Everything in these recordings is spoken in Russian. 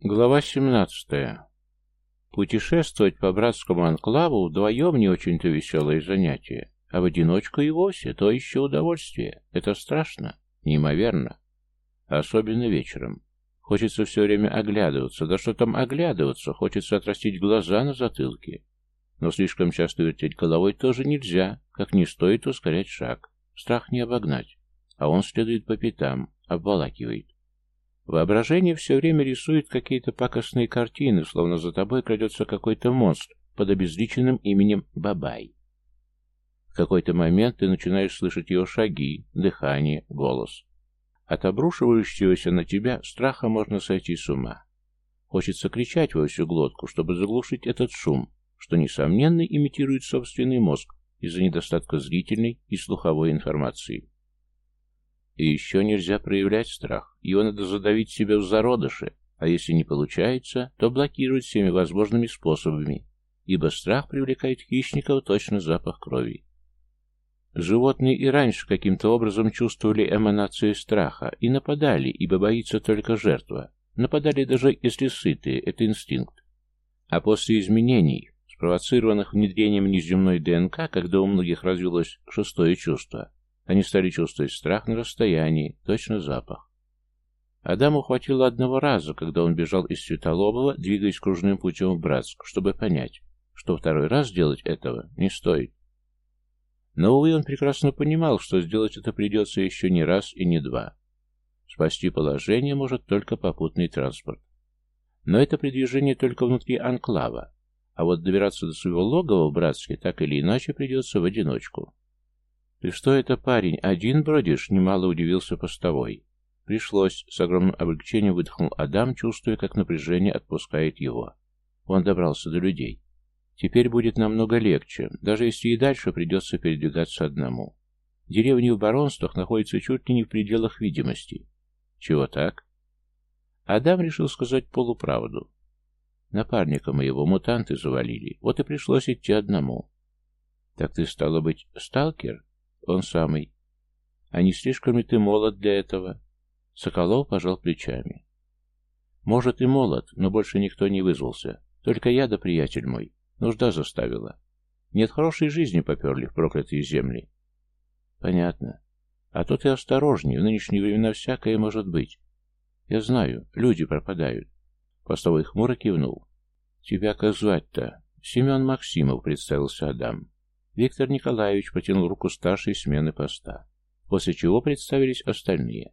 Глава 17. Путешествовать по братскому анклаву вдвоем не очень-то веселое занятие, а в одиночку и вовсе то еще удовольствие. Это страшно, неимоверно. Особенно вечером. Хочется все время оглядываться, да что там оглядываться, хочется отрастить глаза на затылке. Но слишком часто вертеть головой тоже нельзя, как не стоит ускорять шаг. Страх не обогнать, а он следует по пятам, обволакивает. Воображение все время рисует какие-то пакостные картины, словно за тобой крадется какой-то монстр под обезличенным именем Бабай. В какой-то момент ты начинаешь слышать его шаги, дыхание, голос. От обрушивающегося на тебя страха можно сойти с ума. Хочется кричать во всю глотку, чтобы заглушить этот шум, что, несомненно, имитирует собственный мозг из-за недостатка зрительной и слуховой информации. И еще нельзя проявлять страх. Его надо задавить себе в зародыше, а если не получается, то блокировать всеми возможными способами, ибо страх привлекает хищников точно запах крови. Животные и раньше каким-то образом чувствовали эманацию страха и нападали, ибо боится только жертва. Нападали даже если сытые, это инстинкт. А после изменений, спровоцированных внедрением неземной ДНК, когда у многих развилось шестое чувство, они стали чувствовать страх на расстоянии, точно запах. Адаму хватило одного раза, когда он бежал из Светолобова, двигаясь кружным путем в Братск, чтобы понять, что второй раз делать этого не стоит. Но, увы, он прекрасно понимал, что сделать это придется еще не раз и не два. Спасти положение может только попутный транспорт. Но это передвижение только внутри анклава, а вот добираться до своего логова в Братске так или иначе придется в одиночку. «Ты что это, парень, один бродишь?» — немало удивился постовой. Пришлось, с огромным облегчением выдохнул Адам, чувствуя, как напряжение отпускает его. Он добрался до людей. Теперь будет намного легче, даже если и дальше придется передвигаться одному. Деревни в баронствах находятся чуть ли не в пределах видимости. Чего так? Адам решил сказать полуправду. Напарника моего мутанты завалили, вот и пришлось идти одному. Так ты, стало быть, сталкер? Он самый. А не слишком ли ты молод для этого? Соколов пожал плечами. Может и молод, но больше никто не вызвался. Только я да приятель мой. Нужда заставила. Нет хорошей жизни поперли в проклятые земли. Понятно. А то ты осторожней, в нынешние времена всякое может быть. Я знаю, люди пропадают. Постовой хмуро кивнул. Тебя как звать-то? Семен Максимов, представился Адам. Виктор Николаевич протянул руку старшей смены поста, после чего представились остальные.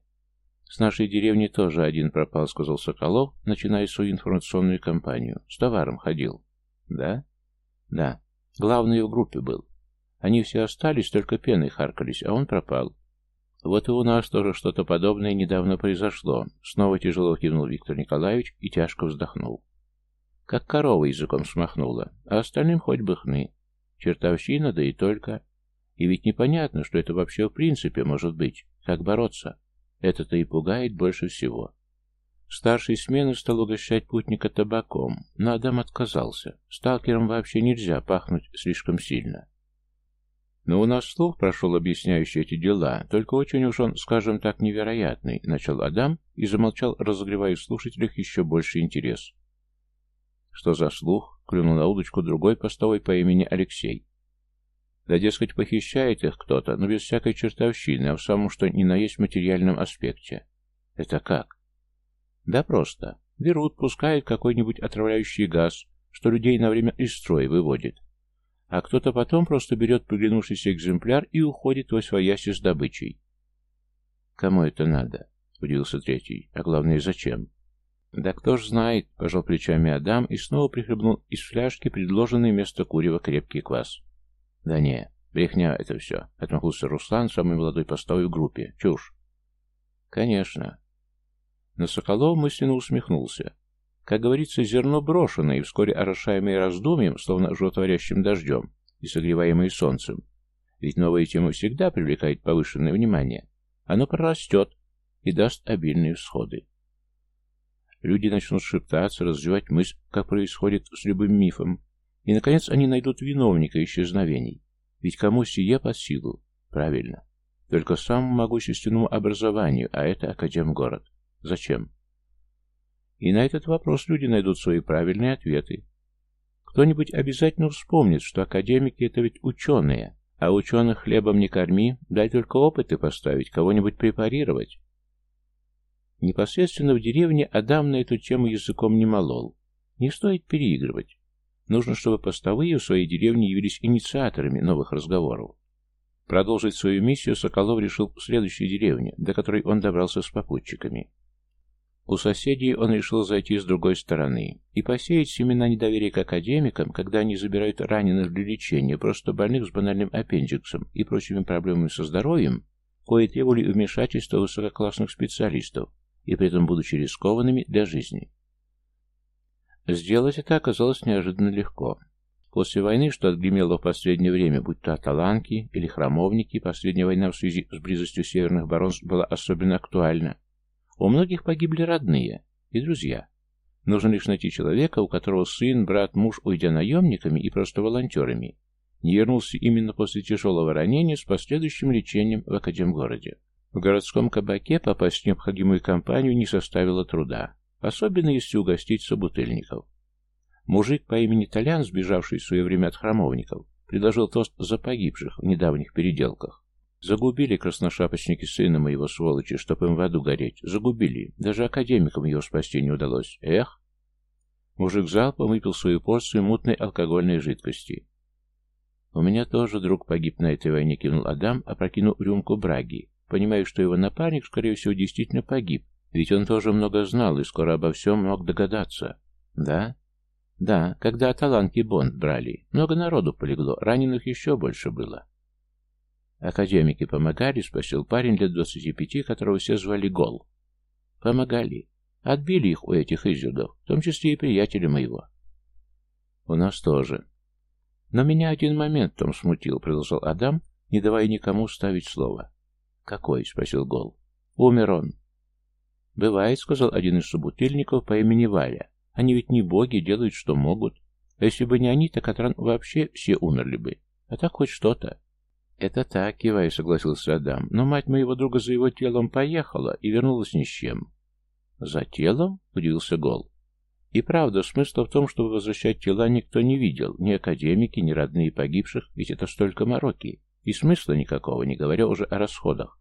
«С нашей деревни тоже один пропал», — сказал Соколов, начиная свою информационную кампанию. «С товаром ходил». «Да?» «Да. Главный в группе был. Они все остались, только пеной харкались, а он пропал. Вот и у нас тоже что-то подобное недавно произошло. Снова тяжело кивнул Виктор Николаевич и тяжко вздохнул. Как корова языком смахнула, а остальным хоть бы хны. Чертовщина, да и только. И ведь непонятно, что это вообще в принципе может быть. Как бороться? Это-то и пугает больше всего. Старший смены стал угощать путника табаком, но Адам отказался. Сталкерам вообще нельзя пахнуть слишком сильно. Но у нас слух прошел объясняющий эти дела, только очень уж он, скажем так, невероятный, начал Адам и замолчал, разогревая в слушателях еще больше интерес. Что за слух? Клюнул на удочку другой постовой по имени Алексей. Да, дескать, похищает их кто-то, но без всякой чертовщины, а в самом что ни на есть материальном аспекте. Это как? Да просто. Берут, пускают какой-нибудь отравляющий газ, что людей на время из строя выводит. А кто-то потом просто берет приглянувшийся экземпляр и уходит во свояси с добычей. «Кому это надо?» — удивился третий. «А главное, зачем?» «Да кто ж знает», — пожал плечами Адам и снова прихлебнул из фляжки предложенный вместо курева крепкий квас. «Да не, брехня это все», — отмахнулся Руслан, самый молодой постовой в группе. «Чушь». «Конечно». Но Соколов мысленно усмехнулся. Как говорится, зерно брошенное и вскоре орошаемое раздумьем, словно животворящим дождем и согреваемое солнцем. Ведь новая тема всегда привлекает повышенное внимание. Оно прорастет и даст обильные всходы. Люди начнут шептаться, развивать мысль, как происходит с любым мифом. И, наконец, они найдут виновника исчезновений. Ведь кому сие под силу? Правильно. Только самому могущественному образованию, а это Академгород. Зачем? И на этот вопрос люди найдут свои правильные ответы. Кто-нибудь обязательно вспомнит, что академики — это ведь ученые, а ученых хлебом не корми, дай только опыты поставить, кого-нибудь препарировать. Непосредственно в деревне Адам на эту тему языком не молол. Не стоит переигрывать. Нужно, чтобы постовые в своей деревне явились инициаторами новых разговоров. Продолжить свою миссию Соколов решил в следующей деревне, до которой он добрался с попутчиками. У соседей он решил зайти с другой стороны и посеять семена недоверия к академикам, когда они забирают раненых для лечения, просто больных с банальным аппендиксом и прочими проблемами со здоровьем, кое требовали вмешательства высококлассных специалистов, и при этом будучи рискованными для жизни. Сделать это оказалось неожиданно легко. После войны, что отгремело в последнее время, будь то аталанки или храмовники, последняя война в связи с близостью северных баронств была особенно актуальна, у многих погибли родные и друзья. Нужно лишь найти человека, у которого сын, брат, муж, уйдя наемниками и просто волонтерами, не вернулся именно после тяжелого ранения с последующим лечением в Академгороде. В городском кабаке попасть в необходимую компанию не составило труда, особенно если угостить собутыльников. Мужик по имени Толян, сбежавший в свое время от храмовников, предложил тост за погибших в недавних переделках. Загубили красношапочники сына моего сволочи, чтоб им в аду гореть. Загубили. Даже академикам его спасти не удалось. Эх! Мужик залпом выпил свою порцию мутной алкогольной жидкости. «У меня тоже друг погиб на этой войне», — кивнул Адам, опрокинув рюмку браги, понимая, что его напарник, скорее всего, действительно погиб, ведь он тоже много знал и скоро обо всем мог догадаться. «Да?» «Да, когда Аталанки Бонд брали. Много народу полегло, раненых еще больше было». «Академики помогали?» — спросил парень лет двадцати пяти, которого все звали Гол. «Помогали. Отбили их у этих изюдов, в том числе и приятеля моего». «У нас тоже». «Но меня один момент в том смутил», — продолжал Адам, не давая никому ставить слово. «Какой?» — спросил Гол. «Умер он». «Бывает», — сказал один из собутыльников по имени Валя. «Они ведь не боги, делают, что могут. А если бы не они, так Атран вообще все умерли бы. А так хоть что-то». «Это так, кивай», — согласился Адам. «Но мать моего друга за его телом поехала и вернулась ни с чем». «За телом?» — удивился Гол. И правда, смысла в том, чтобы возвращать тела, никто не видел, ни академики, ни родные погибших, ведь это столько мороки, и смысла никакого, не говоря уже о расходах.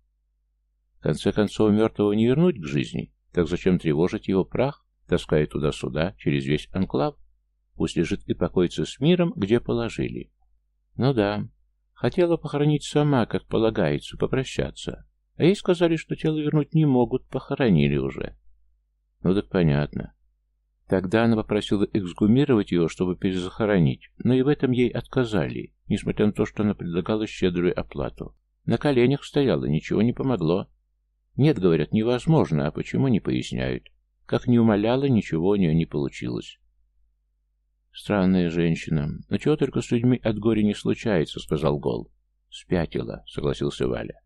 В конце концов, мертвого не вернуть к жизни, так зачем тревожить его прах, таская туда-сюда, через весь анклав? Пусть лежит и покоится с миром, где положили. Ну да, Хотела похоронить сама, как полагается, попрощаться. А ей сказали, что тело вернуть не могут, похоронили уже. Ну так понятно. Тогда она попросила эксгумировать его, чтобы перезахоронить, но и в этом ей отказали, несмотря на то, что она предлагала щедрую оплату. На коленях стояла, ничего не помогло. Нет, говорят, невозможно, а почему не поясняют. Как не умоляла, ничего у нее не получилось. Странная женщина. Но чего только с людьми от горя не случается, сказал Гол. Спятила, согласился Валя.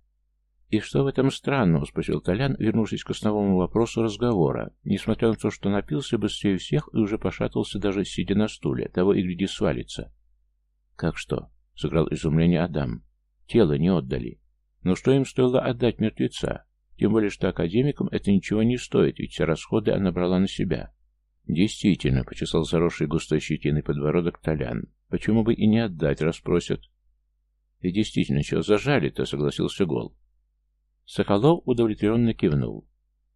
«И что в этом странного?» — спросил Толян, вернувшись к основному вопросу разговора, несмотря на то, что напился быстрее всех и уже пошатался даже сидя на стуле, того и гляди свалится. «Как что?» — сыграл изумление Адам. «Тело не отдали. Но что им стоило отдать мертвеца? Тем более, что академикам это ничего не стоит, ведь все расходы она брала на себя. Действительно, почесал заросший густой щетиной подбородок Толян. Почему бы и не отдать, расспросят. И действительно, чего зажали-то, согласился Гол. Соколов удовлетворенно кивнул.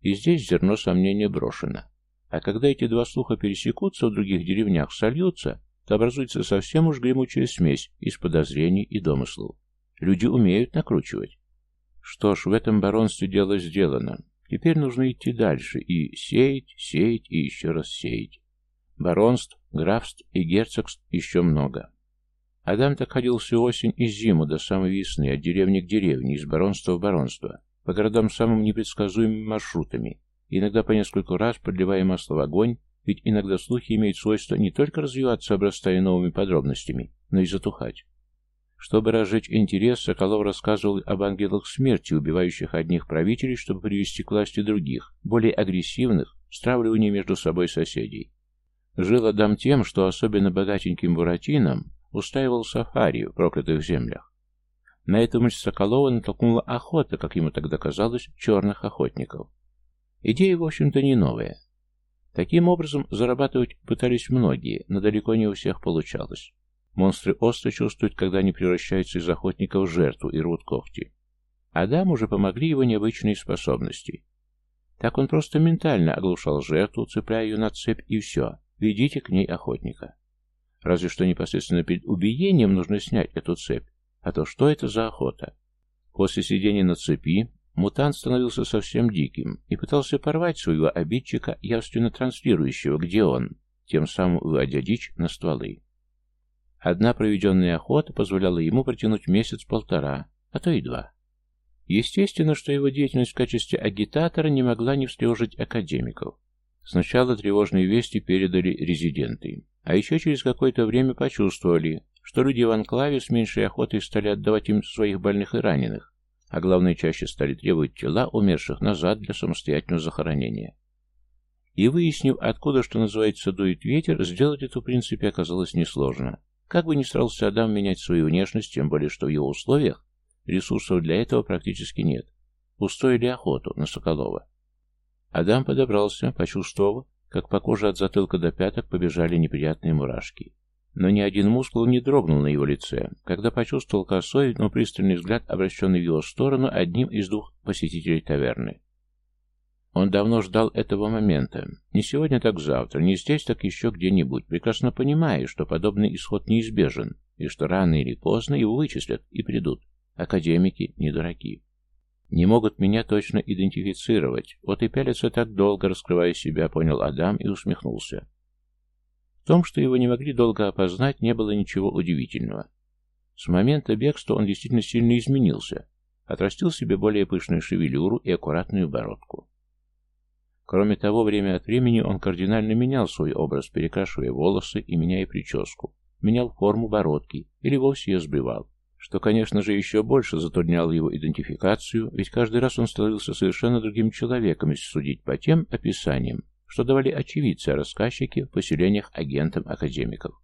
И здесь зерно сомнения брошено. А когда эти два слуха пересекутся в других деревнях, сольются, то образуется совсем уж гремучая смесь из подозрений и домыслов. Люди умеют накручивать. Что ж, в этом баронстве дело сделано. Теперь нужно идти дальше и сеять, сеять и еще раз сеять. Баронств, графств и герцогств еще много. Адам так ходил всю осень и зиму до самой весны, от деревни к деревне, из баронства в баронство, по городам самым непредсказуемыми маршрутами, иногда по нескольку раз подливая масло в огонь, ведь иногда слухи имеют свойство не только развиваться, обрастая новыми подробностями, но и затухать. Чтобы разжечь интерес, Соколов рассказывал об ангелах смерти, убивающих одних правителей, чтобы привести к власти других, более агрессивных, стравливания между собой соседей. Жил Адам тем, что особенно богатеньким буратинам устраивал сафари в проклятых землях. На эту мысль Соколова натолкнула охота, как ему тогда казалось, черных охотников. Идея, в общем-то, не новая. Таким образом, зарабатывать пытались многие, но далеко не у всех получалось. Монстры остро чувствуют, когда они превращаются из охотников в жертву и рвут когти. Адам уже помогли его необычные способности. Так он просто ментально оглушал жертву, цепляя ее на цепь, и все. Ведите к ней охотника. Разве что непосредственно перед убиением нужно снять эту цепь. А то что это за охота? После сидения на цепи мутант становился совсем диким и пытался порвать своего обидчика, явственно транслирующего, где он, тем самым выводя дичь на стволы. Одна проведенная охота позволяла ему протянуть месяц-полтора, а то и два. Естественно, что его деятельность в качестве агитатора не могла не встревожить академиков. Сначала тревожные вести передали резиденты, а еще через какое-то время почувствовали, что люди в анклаве с меньшей охотой стали отдавать им своих больных и раненых, а главное, чаще стали требовать тела умерших назад для самостоятельного захоронения. И выяснив, откуда, что называется, дует ветер, сделать это в принципе оказалось несложно. Как бы ни старался Адам менять свою внешность, тем более, что в его условиях ресурсов для этого практически нет. Устроили охоту на Соколова. Адам подобрался, почувствовав, как по коже от затылка до пяток побежали неприятные мурашки. Но ни один мускул не дрогнул на его лице, когда почувствовал косой, но пристальный взгляд, обращенный в его сторону одним из двух посетителей таверны. Он давно ждал этого момента. Не сегодня, так завтра, не здесь, так еще где-нибудь, прекрасно понимая, что подобный исход неизбежен, и что рано или поздно его вычислят и придут. Академики не дураки. Не могут меня точно идентифицировать. Вот и пялятся так долго, раскрывая себя, понял Адам и усмехнулся. В том, что его не могли долго опознать, не было ничего удивительного. С момента бегства он действительно сильно изменился, отрастил себе более пышную шевелюру и аккуратную бородку. Кроме того, время от времени он кардинально менял свой образ, перекрашивая волосы и меняя прическу, менял форму бородки или вовсе ее сбривал, что, конечно же, еще больше затрудняло его идентификацию, ведь каждый раз он становился совершенно другим человеком, если судить по тем описаниям, что давали очевидцы рассказчики в поселениях агентам академиков.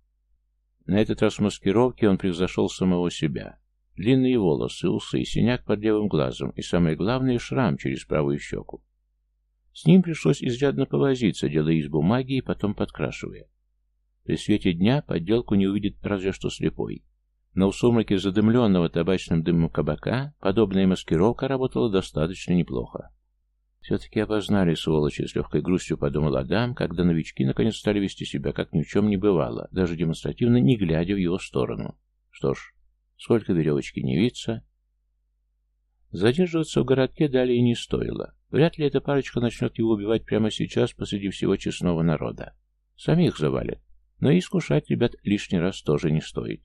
На этот раз в маскировке он превзошел самого себя. Длинные волосы, усы, синяк под левым глазом и, самое главное, шрам через правую щеку. С ним пришлось изрядно повозиться, делая из бумаги и потом подкрашивая. При свете дня подделку не увидит разве что слепой. Но в сумраке задымленного табачным дымом кабака подобная маскировка работала достаточно неплохо. Все-таки опознали сволочи, с легкой грустью подумал Адам, когда новички наконец стали вести себя, как ни в чем не бывало, даже демонстративно не глядя в его сторону. Что ж, сколько веревочки не виться. Задерживаться в городке далее не стоило. Вряд ли эта парочка начнет его убивать прямо сейчас посреди всего честного народа. Самих завалят. Но и искушать ребят лишний раз тоже не стоит.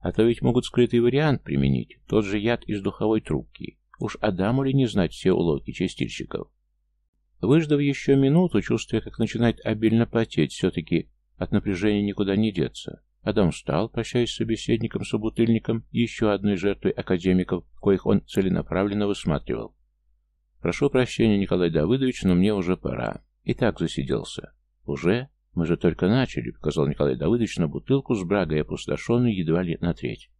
А то ведь могут скрытый вариант применить, тот же яд из духовой трубки. Уж Адаму ли не знать все уловки чистильщиков? Выждав еще минуту, чувствуя, как начинает обильно потеть, все-таки от напряжения никуда не деться, Адам встал, прощаясь с собеседником-собутыльником, еще одной жертвой академиков, коих он целенаправленно высматривал. «Прошу прощения, Николай Давыдович, но мне уже пора. И так засиделся». «Уже? Мы же только начали», — показал Николай Давыдович на бутылку с брагой, опустошенную едва ли на треть.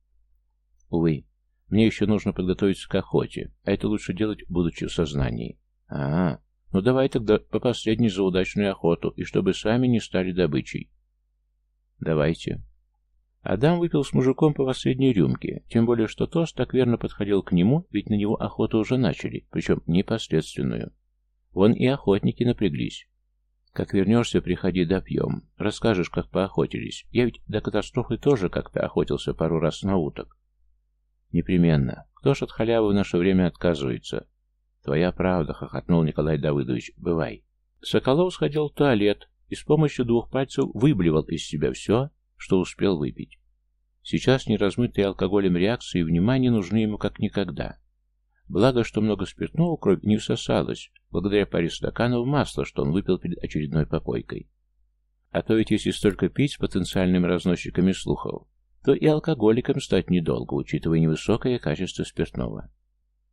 «Увы, мне еще нужно подготовиться к охоте, а это лучше делать, будучи в сознании». «А, -а ну давай тогда по последней за удачную охоту, и чтобы сами не стали добычей». «Давайте». Адам выпил с мужиком по последней рюмке, тем более что тост так верно подходил к нему, ведь на него охоту уже начали, причем непосредственную. Вон и охотники напряглись. Как вернешься, приходи, допьем. Расскажешь, как поохотились. Я ведь до катастрофы тоже как-то охотился пару раз на уток. Непременно. Кто ж от халявы в наше время отказывается? Твоя правда, хохотнул Николай Давыдович. Бывай. Соколов сходил в туалет и с помощью двух пальцев выблевал из себя все, что успел выпить. Сейчас неразмытые алкоголем реакции и внимание нужны ему как никогда. Благо, что много спиртного кровь не всосалась, благодаря паре стаканов масла, что он выпил перед очередной попойкой. А то ведь если столько пить с потенциальными разносчиками слухов, то и алкоголиком стать недолго, учитывая невысокое качество спиртного.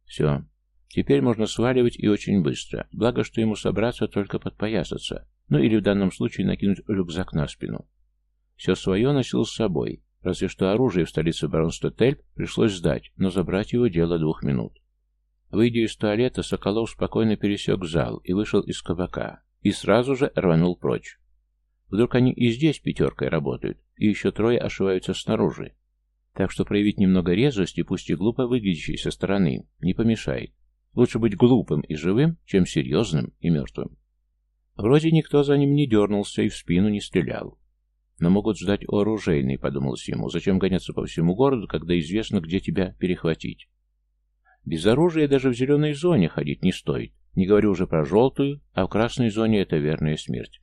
Все. Теперь можно сваливать и очень быстро, благо, что ему собраться только подпоясаться, ну или в данном случае накинуть рюкзак на спину. Все свое носил с собой, разве что оружие в столице баронства Тельп пришлось сдать, но забрать его дело двух минут. Выйдя из туалета, Соколов спокойно пересек зал и вышел из кабака. и сразу же рванул прочь. Вдруг они и здесь пятеркой работают, и еще трое ошиваются снаружи. Так что проявить немного резвости, пусть и глупо выглядящей со стороны, не помешает. Лучше быть глупым и живым, чем серьезным и мертвым. Вроде никто за ним не дернулся и в спину не стрелял. Но могут ждать у оружейной, подумалось ему. Зачем гоняться по всему городу, когда известно, где тебя перехватить? Без оружия даже в зеленой зоне ходить не стоит. Не говорю уже про желтую, а в красной зоне это верная смерть.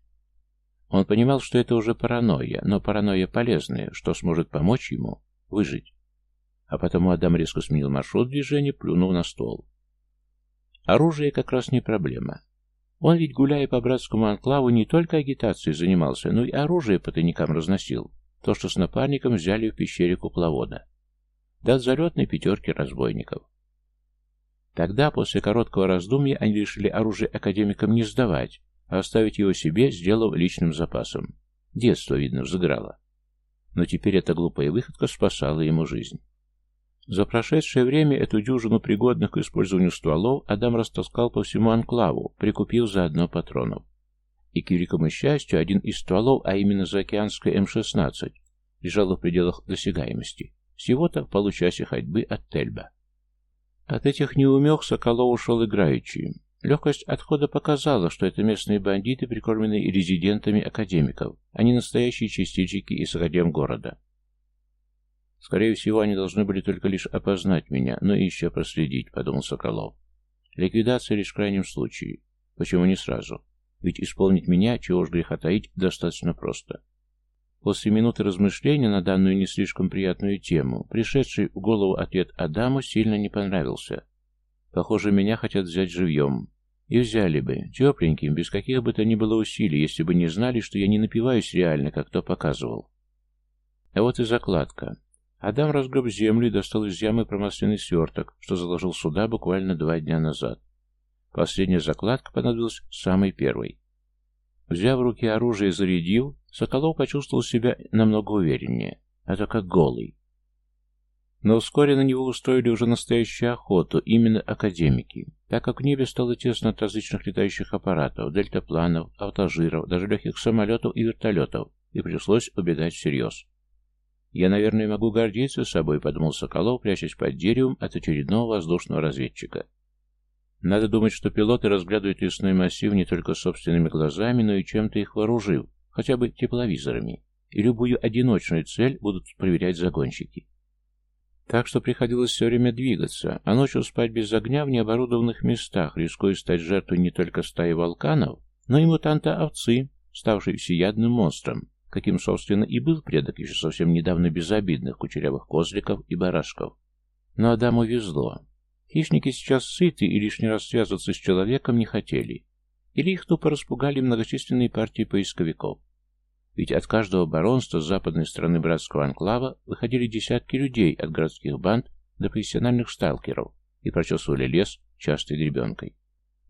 Он понимал, что это уже паранойя, но паранойя полезная, что сможет помочь ему выжить. А потому Адам резко сменил маршрут движения, плюнув на стол. Оружие как раз не проблема. Он ведь, гуляя по братскому анклаву, не только агитацией занимался, но и оружие по тайникам разносил. То, что с напарником взяли в пещере купловода. Да от залетной пятерки разбойников. Тогда, после короткого раздумья, они решили оружие академикам не сдавать, а оставить его себе, сделав личным запасом. Детство, видно, взыграло. Но теперь эта глупая выходка спасала ему жизнь. За прошедшее время эту дюжину пригодных к использованию стволов Адам растаскал по всему анклаву, прикупив заодно патронов. И, к великому счастью, один из стволов, а именно заокеанская М-16, лежал в пределах досягаемости. Всего-то получасе ходьбы от Тельба. От этих неумех Соколов ушел играючи. Легкость отхода показала, что это местные бандиты, прикормленные резидентами академиков, а не настоящие частички из академ города. Скорее всего, они должны были только лишь опознать меня, но и еще проследить, подумал Соколов. Ликвидация лишь в крайнем случае. Почему не сразу? Ведь исполнить меня, чего уж греха таить, достаточно просто. После минуты размышления на данную не слишком приятную тему, пришедший в голову ответ Адаму сильно не понравился. Похоже, меня хотят взять живьем. И взяли бы, тепленьким, без каких бы то ни было усилий, если бы не знали, что я не напиваюсь реально, как то показывал. А вот и закладка. Адам разгреб землю и достал из ямы промасленный сверток, что заложил сюда буквально два дня назад. Последняя закладка понадобилась самой первой. Взяв в руки оружие и зарядил, Соколов почувствовал себя намного увереннее, а то как голый. Но вскоре на него устроили уже настоящую охоту, именно академики, так как в небе стало тесно от различных летающих аппаратов, дельтапланов, автожиров, даже легких самолетов и вертолетов, и пришлось убегать всерьез. «Я, наверное, могу гордиться собой», — подумал Соколов, прячась под деревом от очередного воздушного разведчика. Надо думать, что пилоты разглядывают лесной массив не только собственными глазами, но и чем-то их вооружив, хотя бы тепловизорами, и любую одиночную цель будут проверять загонщики. Так что приходилось все время двигаться, а ночью спать без огня в необорудованных местах, рискуя стать жертвой не только стаи волканов, но и мутанта-овцы, ставшей всеядным монстром, каким, собственно, и был предок еще совсем недавно безобидных кучерявых козликов и барашков. Но Адаму везло. Хищники сейчас сыты и лишний раз связываться с человеком не хотели. Или их тупо распугали многочисленные партии поисковиков. Ведь от каждого баронства с западной стороны братского анклава выходили десятки людей от городских банд до профессиональных сталкеров и прочесывали лес частой гребенкой.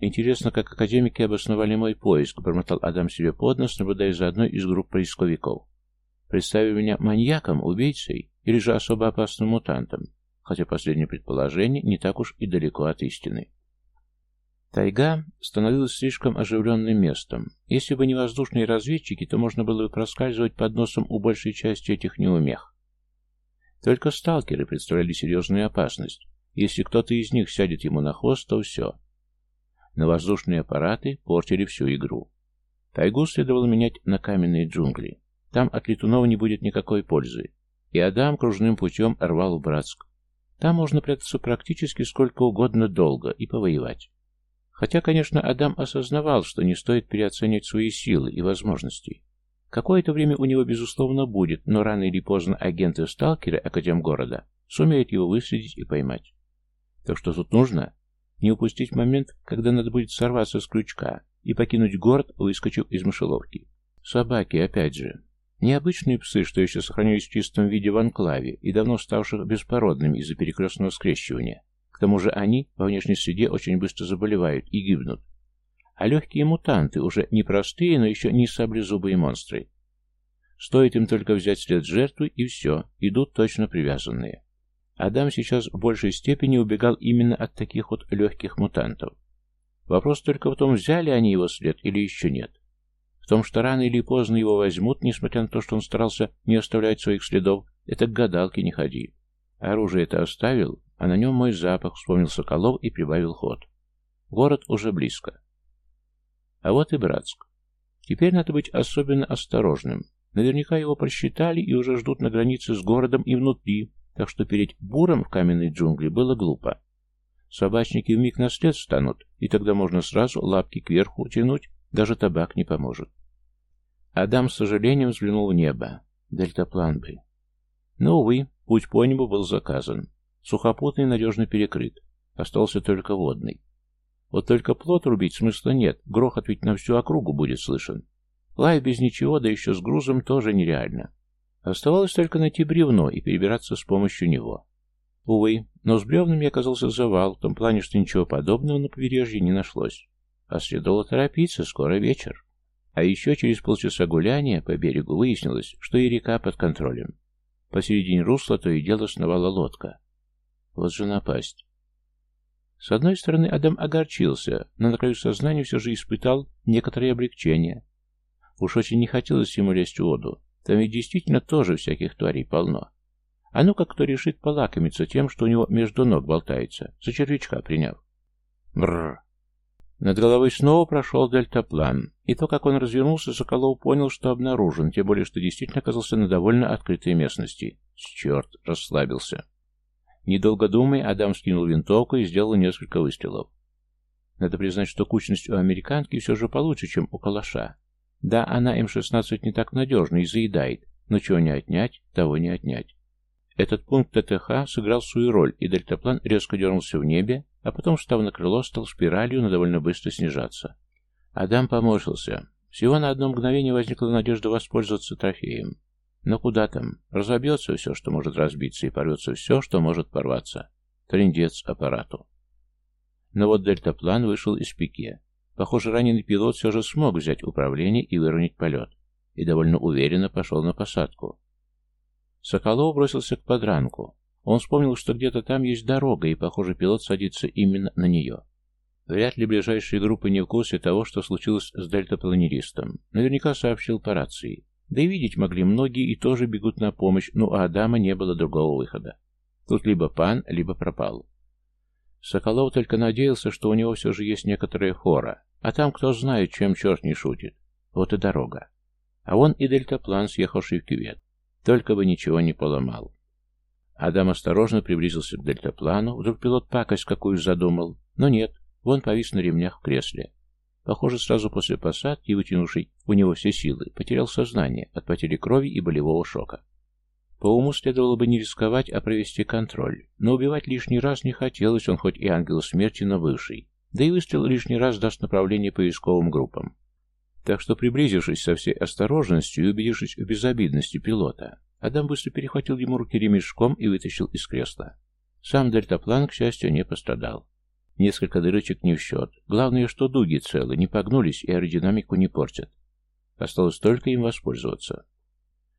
Интересно, как академики обосновали мой поиск, бормотал Адам себе под нос, наблюдая за одной из групп поисковиков. Представив меня маньяком, убийцей или же особо опасным мутантом, хотя последнее предположение не так уж и далеко от истины. Тайга становилась слишком оживленным местом. Если бы не воздушные разведчики, то можно было бы проскальзывать под носом у большей части этих неумех. Только сталкеры представляли серьезную опасность. Если кто-то из них сядет ему на хвост, то все. Но воздушные аппараты портили всю игру. Тайгу следовало менять на каменные джунгли. Там от летунов не будет никакой пользы. И Адам кружным путем рвал в Братск. Там можно прятаться практически сколько угодно долго и повоевать. Хотя, конечно, Адам осознавал, что не стоит переоценивать свои силы и возможности. Какое-то время у него, безусловно, будет, но рано или поздно агенты-сталкеры Академгорода сумеют его выследить и поймать. Так что тут нужно не упустить момент, когда надо будет сорваться с крючка и покинуть город, выскочив из мышеловки. Собаки, опять же. Необычные псы, что еще сохранились в чистом виде в анклаве и давно ставших беспородными из-за перекрестного скрещивания. К тому же они во внешней среде очень быстро заболевают и гибнут. А легкие мутанты, уже не простые, но еще не саблезубые монстры. Стоит им только взять след жертвы, и все, идут точно привязанные. Адам сейчас в большей степени убегал именно от таких вот легких мутантов. Вопрос только в том, взяли они его след или еще нет. В том, что рано или поздно его возьмут, несмотря на то, что он старался не оставлять своих следов, это к гадалке не ходи. Оружие это оставил, а на нем мой запах, вспомнил Соколов и прибавил ход. Город уже близко. А вот и Братск. Теперь надо быть особенно осторожным. Наверняка его просчитали и уже ждут на границе с городом и внутри, так что переть буром в каменной джунгли было глупо. Собачники вмиг на след станут, и тогда можно сразу лапки кверху тянуть, даже табак не поможет. Адам с сожалением взглянул в небо. Дельтаплан бы. Но, увы, путь по небу был заказан. Сухопутный надежно перекрыт. Остался только водный. Вот только плот рубить смысла нет, грохот ведь на всю округу будет слышен. Лай без ничего, да еще с грузом, тоже нереально. Оставалось только найти бревно и перебираться с помощью него. Увы, но с бревнами оказался завал, в том плане, что ничего подобного на побережье не нашлось. А следовало торопиться, скоро вечер. А еще через полчаса гуляния по берегу выяснилось, что и река под контролем. Посередине русла то и дело сновала лодка. Вот же напасть. С одной стороны, Адам огорчился, но на краю сознания все же испытал некоторое облегчение. Уж очень не хотелось ему лезть в воду. Там ведь действительно тоже всяких тварей полно. А ну как кто решит полакомиться тем, что у него между ног болтается, за червячка приняв. Бррр. Над головой снова прошел дельтаплан, и то, как он развернулся, Соколов понял, что обнаружен, тем более, что действительно оказался на довольно открытой местности. Черт, расслабился. Недолго думая, Адам скинул винтовку и сделал несколько выстрелов. Надо признать, что кучность у американки все же получше, чем у калаша. Да, она М-16 не так надежна и заедает, но чего не отнять, того не отнять. Этот пункт ТТХ сыграл свою роль, и дельтаплан резко дернулся в небе, а потом, встав на крыло, стал спиралью, но довольно быстро снижаться. Адам поморщился. Всего на одно мгновение возникла надежда воспользоваться трофеем. Но куда там? Разобьется все, что может разбиться, и порвется все, что может порваться. Трендец аппарату. Но вот дельтаплан вышел из пике. Похоже, раненый пилот все же смог взять управление и выровнять полет. И довольно уверенно пошел на посадку. Соколов бросился к подранку. Он вспомнил, что где-то там есть дорога, и, похоже, пилот садится именно на нее. Вряд ли ближайшие группы не в курсе того, что случилось с дельтапланеристом. Наверняка сообщил по рации. Да и видеть могли многие и тоже бегут на помощь, ну а Адама не было другого выхода. Тут либо пан, либо пропал. Соколов только надеялся, что у него все же есть некоторая фора, а там кто знает, чем черт не шутит. Вот и дорога. А вон и дельтаплан, съехавший в кювет. Только бы ничего не поломал. Адам осторожно приблизился к дельтаплану, вдруг пилот пакость какую задумал, но нет, вон повис на ремнях в кресле. Похоже, сразу после посадки, вытянувший у него все силы, потерял сознание от потери крови и болевого шока. По уму следовало бы не рисковать, а провести контроль. Но убивать лишний раз не хотелось, он хоть и ангел смерти, но бывший. Да и выстрел лишний раз даст направление поисковым группам. Так что, приблизившись со всей осторожностью и убедившись в безобидности пилота, Адам быстро перехватил ему руки ремешком и вытащил из кресла. Сам дельтаплан, к счастью, не пострадал. Несколько дырочек не в счет. Главное, что дуги целы, не погнулись и аэродинамику не портят. Осталось только им воспользоваться.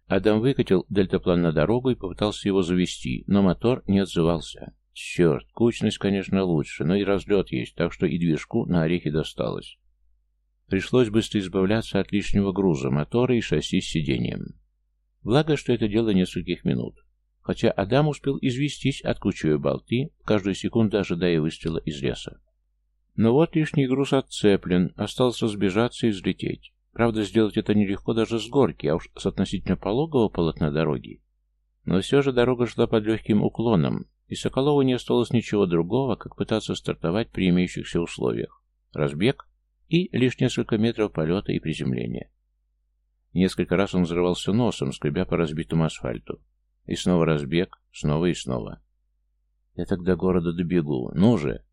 Адам выкатил дельтаплан на дорогу и попытался его завести, но мотор не отзывался. Черт, кучность, конечно, лучше, но и разлет есть, так что и движку на орехи досталось. Пришлось быстро избавляться от лишнего груза, мотора и шасси с сиденьем. Благо, что это дело нескольких минут хотя Адам успел известись, откручивая болты, каждую секунду ожидая выстрела из леса. Но вот лишний груз отцеплен, осталось разбежаться и взлететь. Правда, сделать это нелегко даже с горки, а уж с относительно пологого полотна дороги. Но все же дорога шла под легким уклоном, и Соколову не осталось ничего другого, как пытаться стартовать при имеющихся условиях. Разбег и лишь несколько метров полета и приземления. Несколько раз он взрывался носом, скребя по разбитому асфальту. И снова разбег, снова и снова. Я тогда города добегу. Ну же!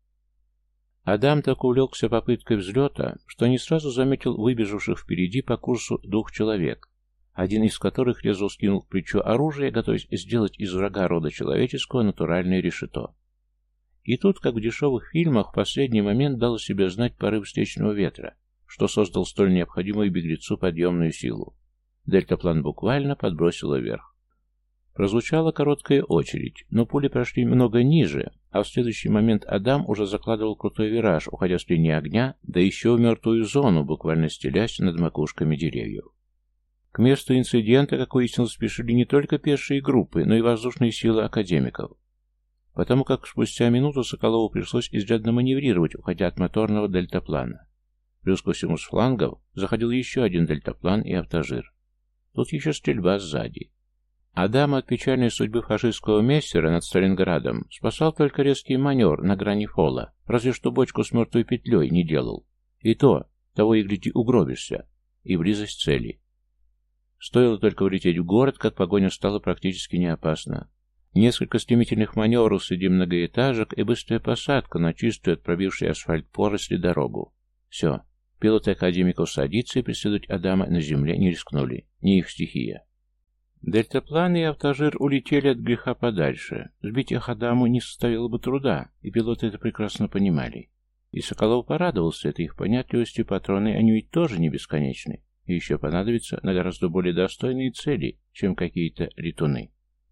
Адам так увлекся попыткой взлета, что не сразу заметил выбежавших впереди по курсу двух человек, один из которых резво скинул к плечу оружие, готовясь сделать из врага рода человеческого натуральное решето. И тут, как в дешевых фильмах, в последний момент дал себе знать порыв встречного ветра, что создал столь необходимую беглецу подъемную силу. Дельтаплан буквально подбросило вверх. Прозвучала короткая очередь, но пули прошли много ниже, а в следующий момент Адам уже закладывал крутой вираж, уходя с линии огня, да еще в мертвую зону, буквально стелясь над макушками деревьев. К месту инцидента, как выяснилось, спешили не только пешие группы, но и воздушные силы академиков. Потому как спустя минуту Соколову пришлось изрядно маневрировать, уходя от моторного дельтаплана. Плюс ко всему с флангов заходил еще один дельтаплан и автожир. Тут еще стрельба сзади. Адама от печальной судьбы фашистского мессера над Сталинградом спасал только резкий маневр на грани фола, разве что бочку с мертвой петлей не делал. И то, того и гляди, угробишься. И близость цели. Стоило только влететь в город, как погоня стала практически не опасна. Несколько стремительных маневров среди многоэтажек и быстрая посадка на чистую от пробившей асфальт поросли дорогу. Все. Пилоты академиков садиться и преследовать Адама на земле не рискнули. Не их стихия. Дельтапланы и автожир улетели от греха подальше. Сбить их Адаму не составило бы труда, и пилоты это прекрасно понимали. И Соколов порадовался этой их понятливостью, патроны они ведь тоже не бесконечны, и еще понадобятся на гораздо более достойные цели, чем какие-то летуны.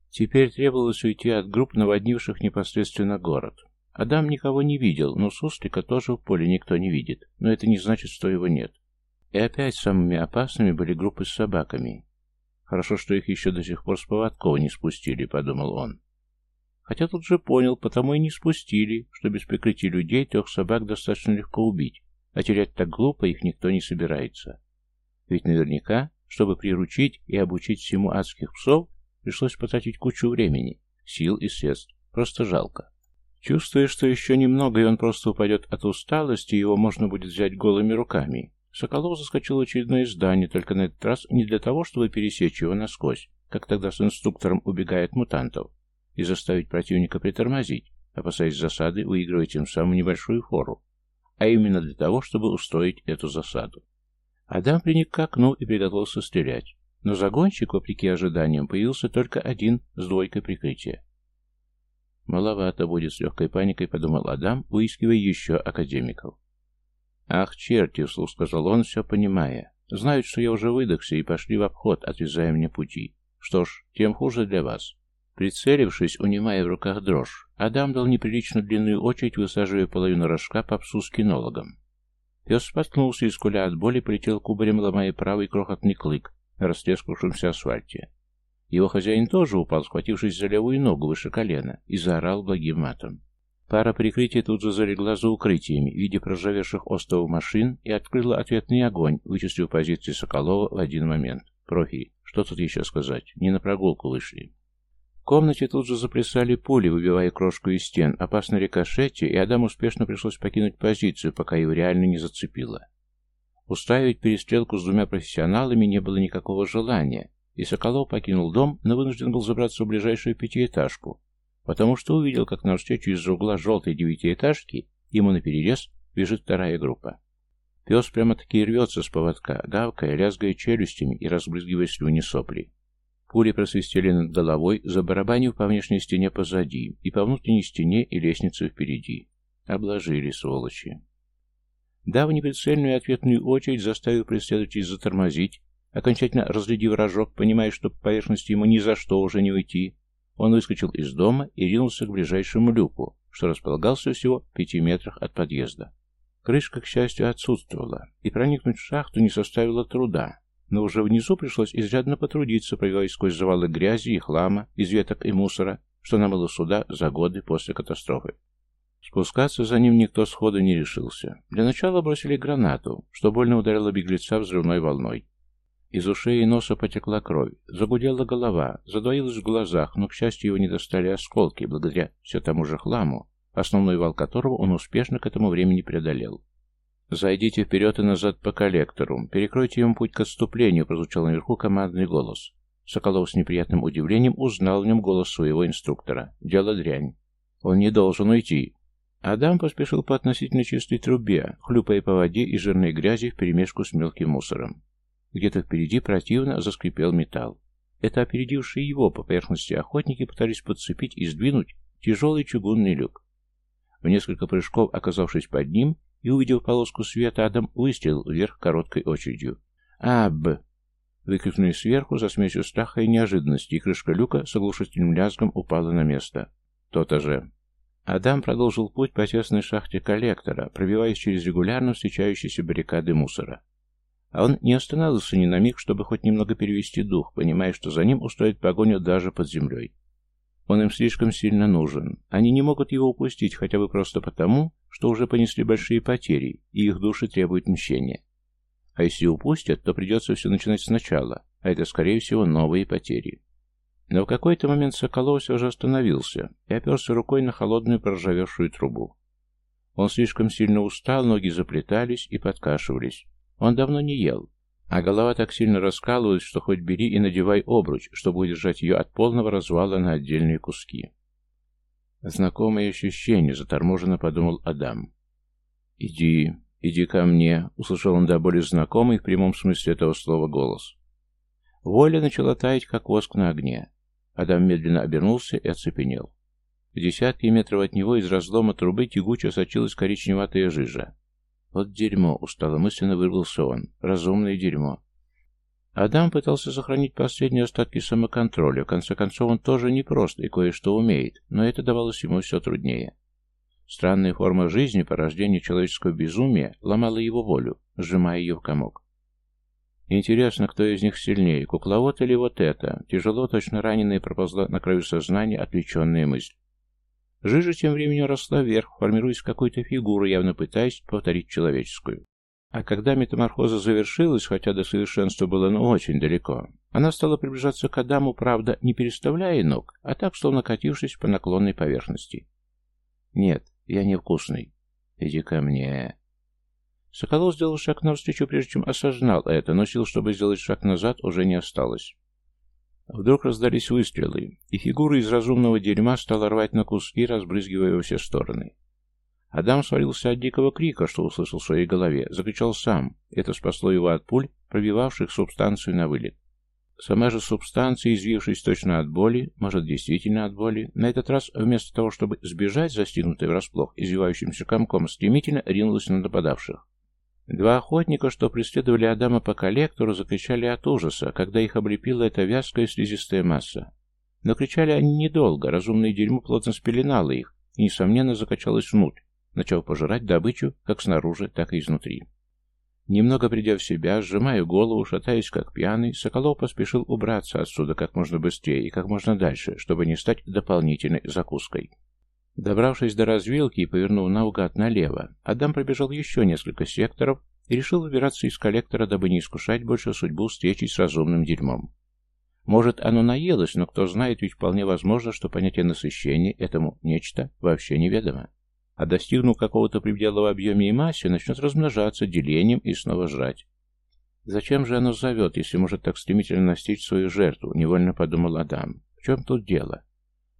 Теперь требовалось уйти от групп, наводнивших непосредственно город. Адам никого не видел, но суслика тоже в поле никто не видит, но это не значит, что его нет. И опять самыми опасными были группы с собаками. Хорошо, что их еще до сих пор с поводков не спустили, подумал он. Хотя тут же понял, потому и не спустили, что без прикрытия людей трех собак достаточно легко убить, а терять так глупо их никто не собирается. Ведь наверняка, чтобы приручить и обучить всему адских псов, пришлось потратить кучу времени, сил и средств. Просто жалко. Чувствуя, что еще немного, и он просто упадет от усталости, его можно будет взять голыми руками, Соколов заскочил в очередное здание, только на этот раз не для того, чтобы пересечь его насквозь, как тогда с инструктором убегает мутантов, и заставить противника притормозить, опасаясь засады, выигрывая тем самым небольшую фору, а именно для того, чтобы устроить эту засаду. Адам приник к окну и приготовился стрелять, но загонщик, вопреки ожиданиям, появился только один с двойкой прикрытия. «Маловато будет с легкой паникой», — подумал Адам, выискивая еще академиков. «Ах, черти!» — вслух сказал он, все понимая. «Знают, что я уже выдохся, и пошли в обход, отрезая мне пути. Что ж, тем хуже для вас». Прицелившись, унимая в руках дрожь, Адам дал неприлично длинную очередь, высаживая половину рожка по псу с кинологом. Пес споткнулся и, скуля от боли, полетел кубарем, ломая правый крохотный клык на растрескавшемся асфальте. Его хозяин тоже упал, схватившись за левую ногу выше колена, и заорал благим матом. Пара прикрытия тут же залегла за укрытиями в виде проржавевших остовов машин и открыла ответный огонь, вычислив позиции Соколова в один момент. Профи, что тут еще сказать? Не на прогулку вышли. В комнате тут же заплясали пули, выбивая крошку из стен, опасно рикошете, и Адаму успешно пришлось покинуть позицию, пока его реально не зацепило. Устраивать перестрелку с двумя профессионалами не было никакого желания, и Соколов покинул дом, но вынужден был забраться в ближайшую пятиэтажку, потому что увидел, как на навстречу из-за угла желтой девятиэтажки ему наперерез бежит вторая группа. Пес прямо-таки рвется с поводка, гавкая, лязгая челюстями и разбрызгивая слюни сопли. Пули просвистели над головой, забарабанив по внешней стене позади и по внутренней стене и лестнице впереди. Обложили, сволочи. Дав неприцельную ответную очередь, заставив преследователей затормозить, окончательно разглядев рожок, понимая, что по поверхности ему ни за что уже не уйти, он выскочил из дома и ринулся к ближайшему люку, что располагался всего в пяти метрах от подъезда. Крышка, к счастью, отсутствовала, и проникнуть в шахту не составило труда, но уже внизу пришлось изрядно потрудиться, пробиваясь сквозь завалы грязи и хлама, из веток и мусора, что намыло суда за годы после катастрофы. Спускаться за ним никто сходу не решился. Для начала бросили гранату, что больно ударило беглеца взрывной волной. Из ушей и носа потекла кровь, загудела голова, задвоилась в глазах, но, к счастью, его не достали осколки, благодаря все тому же хламу, основной вал которого он успешно к этому времени преодолел. «Зайдите вперед и назад по коллектору. Перекройте ему путь к отступлению», — прозвучал наверху командный голос. Соколов с неприятным удивлением узнал в нем голос своего инструктора. «Дело дрянь. Он не должен уйти». Адам поспешил по относительно чистой трубе, хлюпая по воде и жирной грязи вперемешку с мелким мусором. Где-то впереди противно заскрипел металл. Это опередившие его по поверхности охотники пытались подцепить и сдвинуть тяжелый чугунный люк. В несколько прыжков, оказавшись под ним и увидев полоску света, Адам выстрелил вверх короткой очередью. «Аб!» Выкрикнули сверху за смесью страха и неожиданности, и крышка люка с оглушительным лязгом упала на место. То-то же. Адам продолжил путь по тесной шахте коллектора, пробиваясь через регулярно встречающиеся баррикады мусора. А он не остановился ни на миг, чтобы хоть немного перевести дух, понимая, что за ним устроит погоню даже под землей. Он им слишком сильно нужен. Они не могут его упустить, хотя бы просто потому, что уже понесли большие потери, и их души требуют мщения. А если упустят, то придется все начинать сначала, а это, скорее всего, новые потери. Но в какой-то момент Соколов все же остановился и оперся рукой на холодную проржавевшую трубу. Он слишком сильно устал, ноги заплетались и подкашивались. Он давно не ел, а голова так сильно раскалывалась, что хоть бери и надевай обруч, чтобы удержать ее от полного развала на отдельные куски. Знакомое ощущение, заторможенно подумал Адам. «Иди, иди ко мне», — услышал он до боли знакомый в прямом смысле этого слова голос. Воля начала таять, как воск на огне. Адам медленно обернулся и оцепенел. В десятки метров от него из разлома трубы тягуче сочилась коричневатая жижа. «Вот дерьмо!» — устало мысленно вырвался он. «Разумное дерьмо!» Адам пытался сохранить последние остатки самоконтроля. В конце концов, он тоже непрост и кое-что умеет, но это давалось ему все труднее. Странная форма жизни, порождение человеческого безумия, ломала его волю, сжимая ее в комок. Интересно, кто из них сильнее, кукловод или вот это? Тяжело, точно раненая проползла на краю сознания отвлеченная мысль. Жижа тем временем росла вверх, формируясь в какую-то фигуру, явно пытаясь повторить человеческую. А когда метаморфоза завершилась, хотя до совершенства было ну очень далеко, она стала приближаться к Адаму, правда, не переставляя ног, а так, словно катившись по наклонной поверхности. «Нет, я невкусный. Иди ко мне», Соколов сделал шаг навстречу, прежде чем осознал это, но сил, чтобы сделать шаг назад, уже не осталось. Вдруг раздались выстрелы, и фигура из разумного дерьма стала рвать на куски, разбрызгивая во все стороны. Адам свалился от дикого крика, что услышал в своей голове, закричал сам. Это спасло его от пуль, пробивавших субстанцию на вылет. Сама же субстанция, извившись точно от боли, может, действительно от боли, на этот раз, вместо того, чтобы сбежать, застигнутой врасплох, извивающимся комком, стремительно ринулась на нападавших. Два охотника, что преследовали Адама по коллектору, закричали от ужаса, когда их облепила эта вязкая слизистая масса. Но кричали они недолго, разумное дерьмо плотно спеленало их и, несомненно, закачалось внутрь, начав пожирать добычу как снаружи, так и изнутри. Немного придя в себя, сжимая голову, шатаясь как пьяный, Соколов поспешил убраться отсюда как можно быстрее и как можно дальше, чтобы не стать дополнительной закуской. Добравшись до развилки и повернув наугад налево, Адам пробежал еще несколько секторов и решил выбираться из коллектора, дабы не искушать больше судьбу встречи с разумным дерьмом. Может, оно наелось, но кто знает, ведь вполне возможно, что понятие насыщения этому нечто вообще неведомо. А достигнув какого-то предела в объеме и массе, начнет размножаться делением и снова жрать. Зачем же оно зовет, если может так стремительно настичь свою жертву, невольно подумал Адам. В чем тут дело?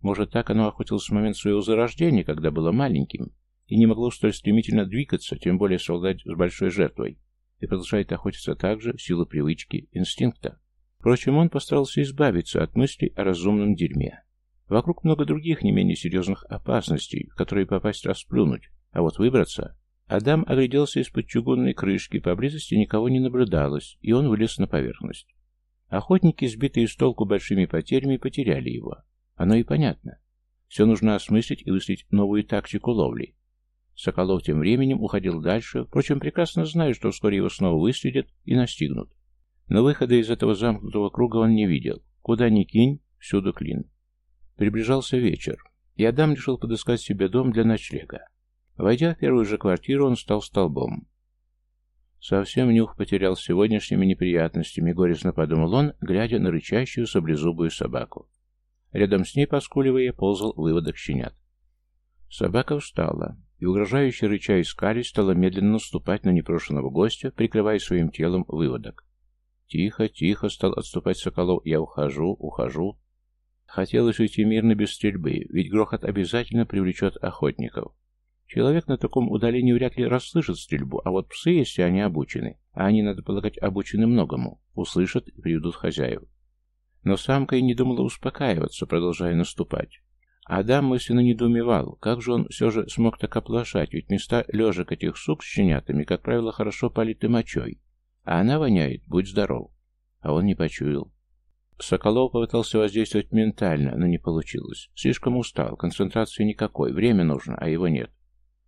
Может, так оно охотилось в момент своего зарождения, когда было маленьким, и не могло столь стремительно двигаться, тем более солдать с большой жертвой, и продолжает охотиться также в силу привычки, инстинкта. Впрочем, он постарался избавиться от мыслей о разумном дерьме. Вокруг много других не менее серьезных опасностей, в которые попасть расплюнуть, а вот выбраться... Адам огляделся из-под чугунной крышки, поблизости никого не наблюдалось, и он вылез на поверхность. Охотники, сбитые с толку большими потерями, потеряли его. Оно и понятно. Все нужно осмыслить и выслить новую тактику ловли. Соколов тем временем уходил дальше, впрочем, прекрасно зная, что вскоре его снова выследят и настигнут. Но выхода из этого замкнутого круга он не видел. Куда ни кинь, всюду клин. Приближался вечер, и Адам решил подыскать себе дом для ночлега. Войдя в первую же квартиру, он стал столбом. Совсем нюх потерял сегодняшними неприятностями, горестно подумал он, глядя на рычащую саблезубую собаку. Рядом с ней, поскуливая, ползал выводок щенят. Собака встала, и, угрожающе рыча и стала медленно наступать на непрошенного гостя, прикрывая своим телом выводок. «Тихо, тихо!» — стал отступать Соколов. «Я ухожу, ухожу!» Хотелось уйти мирно без стрельбы, ведь грохот обязательно привлечет охотников. Человек на таком удалении вряд ли расслышит стрельбу, а вот псы, если они обучены, а они, надо полагать, обучены многому, услышат и приведут хозяев. Но самка и не думала успокаиваться, продолжая наступать. Адам мысленно недоумевал, как же он все же смог так оплошать, ведь места лежек этих сук с щенятами, как правило, хорошо политы мочой, а она воняет, будь здоров. А он не почуял. Соколов попытался воздействовать ментально, но не получилось. Слишком устал, концентрации никакой, время нужно, а его нет.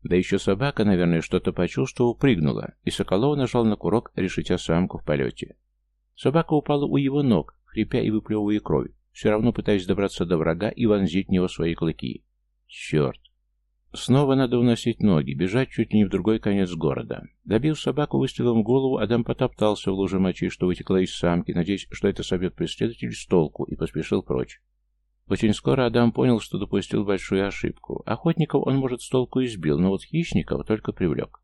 Да еще собака, наверное, что-то почувствовала, прыгнула, и Соколов нажал на курок, решить самку в полете. Собака упала у его ног, хрипя и выплевывая кровь, все равно пытаясь добраться до врага и вонзить в него свои клыки. Черт! Снова надо уносить ноги, бежать чуть ли не в другой конец города. Добив собаку выстрелом в голову, Адам потоптался в луже мочи, что вытекла из самки, надеясь, что это собьет преследователь с толку, и поспешил прочь. Очень скоро Адам понял, что допустил большую ошибку. Охотников он, может, с толку избил, но вот хищников только привлек.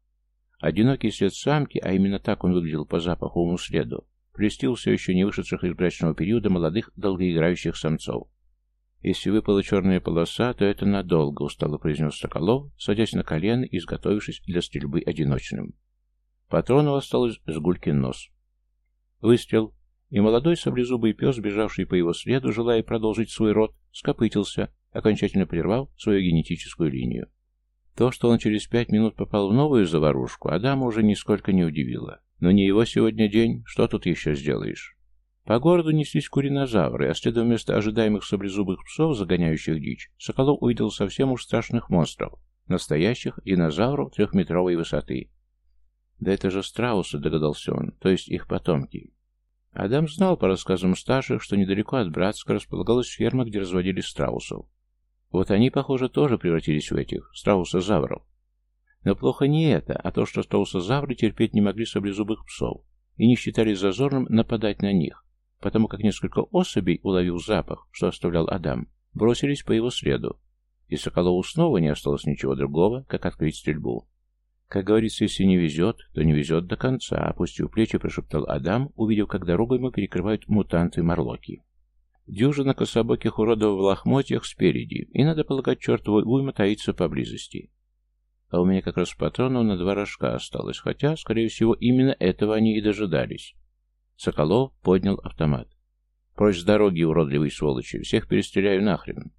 Одинокий след самки, а именно так он выглядел по запаховому следу, престил все еще не вышедших из брачного периода молодых долгоиграющих самцов. «Если выпала черная полоса, то это надолго», — устало произнес Соколов, садясь на колено и изготовившись для стрельбы одиночным. Патронов осталось с гулькин нос. Выстрел, и молодой саблезубый пес, бежавший по его следу, желая продолжить свой род, скопытился, окончательно прервав свою генетическую линию. То, что он через пять минут попал в новую заварушку, Адама уже нисколько не удивило. Но не его сегодня день, что тут еще сделаешь? По городу неслись куринозавры, а следом вместо ожидаемых саблезубых псов, загоняющих дичь, Соколов увидел совсем уж страшных монстров, настоящих динозавров трехметровой высоты. «Да это же страусы», — догадался он, — «то есть их потомки». Адам знал по рассказам старших, что недалеко от Братска располагалась ферма, где разводили страусов. Вот они, похоже, тоже превратились в этих страусозавров. Но плохо не это, а то, что страусозавры терпеть не могли саблезубых псов и не считали зазорным нападать на них потому как несколько особей, уловил запах, что оставлял Адам, бросились по его следу, и Соколову снова не осталось ничего другого, как открыть стрельбу. Как говорится, если не везет, то не везет до конца, опустив плечи, прошептал Адам, увидев, как дорогу ему перекрывают мутанты-морлоки. Дюжина кособоких уродов в лохмотьях спереди, и, надо полагать, чертовой уйма таится поблизости. А у меня как раз патронов на два рожка осталось, хотя, скорее всего, именно этого они и дожидались. Соколов поднял автомат. «Прочь с дороги, уродливые сволочи, всех перестреляю нахрен».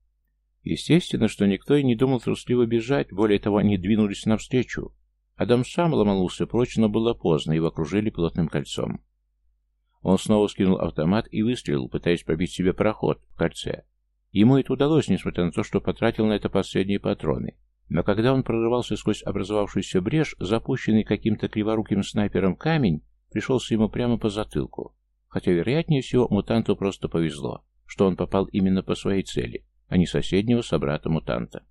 Естественно, что никто и не думал трусливо бежать, более того, они двинулись навстречу. Адам сам ломанулся прочь, но было поздно, его окружили плотным кольцом. Он снова скинул автомат и выстрелил, пытаясь пробить себе проход в кольце. Ему это удалось, несмотря на то, что потратил на это последние патроны. Но когда он прорывался сквозь образовавшуюся брешь, запущенный каким-то криворуким снайпером камень, пришелся ему прямо по затылку. Хотя, вероятнее всего, мутанту просто повезло, что он попал именно по своей цели, а не соседнего собрата-мутанта.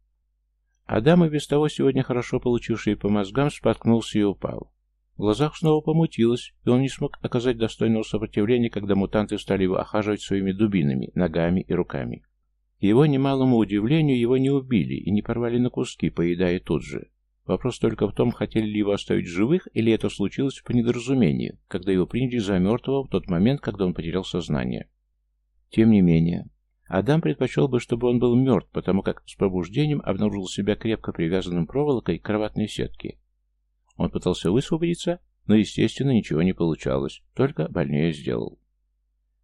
Адам, и без того сегодня хорошо получивший по мозгам, споткнулся и упал. В глазах снова помутилось, и он не смог оказать достойного сопротивления, когда мутанты стали его охаживать своими дубинами, ногами и руками. К его немалому удивлению, его не убили и не порвали на куски, поедая тут же. Вопрос только в том, хотели ли его оставить живых, или это случилось по недоразумению, когда его приняли за мертвого в тот момент, когда он потерял сознание. Тем не менее, Адам предпочел бы, чтобы он был мертв, потому как с пробуждением обнаружил себя крепко привязанным проволокой к кроватной сетке. Он пытался высвободиться, но, естественно, ничего не получалось, только больнее сделал.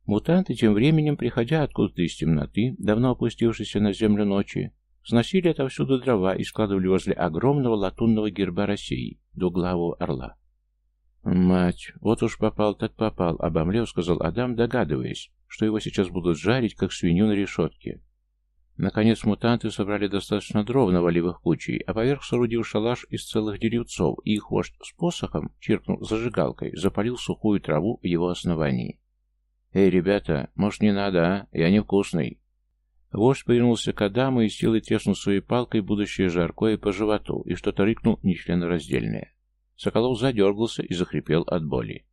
Мутанты тем временем, приходя откуда-то из темноты, давно опустившейся на землю ночи, Сносили отовсюду дрова и складывали возле огромного латунного герба России, двуглавого орла. «Мать, вот уж попал, так попал», — обомлев, сказал Адам, догадываясь, что его сейчас будут жарить, как свинью на решетке. Наконец мутанты собрали достаточно дров, навалив их кучей, а поверх соорудил шалаш из целых деревцов, и их вождь с посохом, чиркнул зажигалкой, запалил сухую траву в его основании. «Эй, ребята, может, не надо, а? Я невкусный». Вождь повернулся к Адаму и силой треснул своей палкой будущее жаркое по животу и что-то рыкнул нечленораздельное. Соколов задергался и захрипел от боли.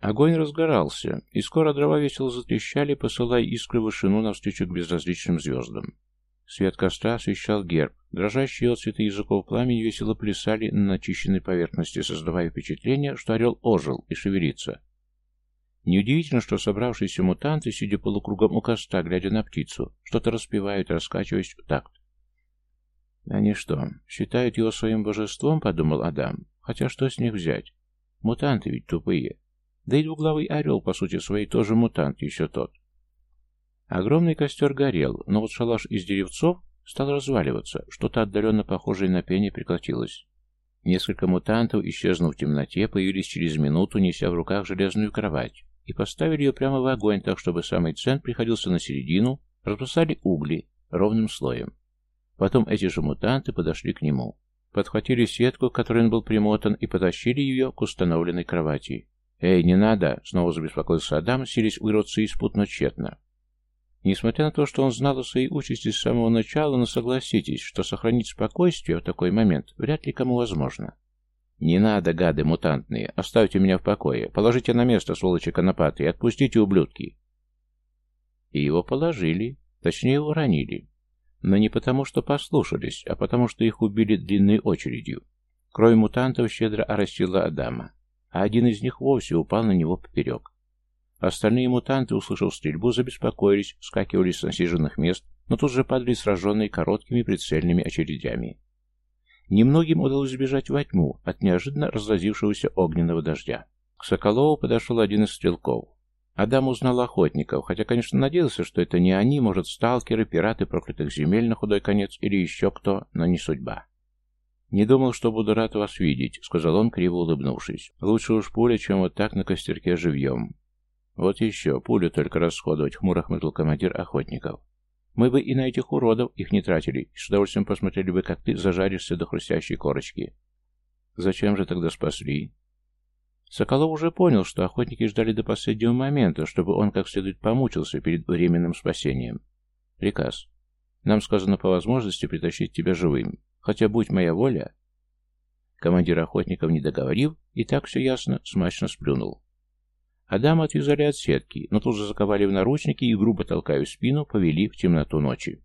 Огонь разгорался, и скоро дрова весело затрещали, посылая искры в вышину навстречу к безразличным звездам. Свет костра освещал герб. Дрожащие отцветы языков пламени весело плясали на начищенной поверхности, создавая впечатление, что орел ожил и шевелится. Неудивительно, что собравшиеся мутанты, сидя полукругом у костра, глядя на птицу, что-то распевают, раскачиваясь в такт. «Они что, считают его своим божеством?» — подумал Адам. «Хотя что с них взять? Мутанты ведь тупые. Да и двуглавый орел, по сути своей, тоже мутант, еще тот». Огромный костер горел, но вот шалаш из деревцов стал разваливаться, что-то отдаленно похожее на пение прекратилось. Несколько мутантов, исчезнув в темноте, появились через минуту, неся в руках железную кровать, и поставили ее прямо в огонь, так чтобы самый центр приходился на середину, разбросали угли ровным слоем. Потом эти же мутанты подошли к нему. Подхватили сетку, к которой он был примотан, и потащили ее к установленной кровати. «Эй, не надо!» — снова забеспокоился Адам, сились вырваться из пут, но тщетно. Несмотря на то, что он знал о своей участи с самого начала, но согласитесь, что сохранить спокойствие в такой момент вряд ли кому возможно. «Не надо, гады мутантные! Оставьте меня в покое! Положите на место, сволочи конопатые! Отпустите, ублюдки!» И его положили, точнее уронили. Но не потому, что послушались, а потому, что их убили длинной очередью. Кровь мутантов щедро оросила Адама, а один из них вовсе упал на него поперек. Остальные мутанты, услышав стрельбу, забеспокоились, скакивали с насиженных мест, но тут же падали сраженные короткими прицельными очередями. Немногим удалось сбежать во тьму от неожиданно разразившегося огненного дождя. К Соколову подошел один из стрелков. Адам узнал охотников, хотя, конечно, надеялся, что это не они, может, сталкеры, пираты проклятых земель на худой конец или еще кто, но не судьба. «Не думал, что буду рад вас видеть», — сказал он, криво улыбнувшись. «Лучше уж пуля, чем вот так на костерке живьем». «Вот еще, пулю только расходовать», — хмуро хмыкнул командир охотников. «Мы бы и на этих уродов их не тратили, и с удовольствием посмотрели бы, как ты зажаришься до хрустящей корочки». «Зачем же тогда спасли?» Соколов уже понял, что охотники ждали до последнего момента, чтобы он как следует помучился перед временным спасением. Приказ. Нам сказано по возможности притащить тебя живым. Хотя, будь моя воля... Командир охотников, не договорив, и так все ясно, смачно сплюнул. Адама отвязали от сетки, но тут же заковали в наручники и, грубо толкая в спину, повели в темноту ночи.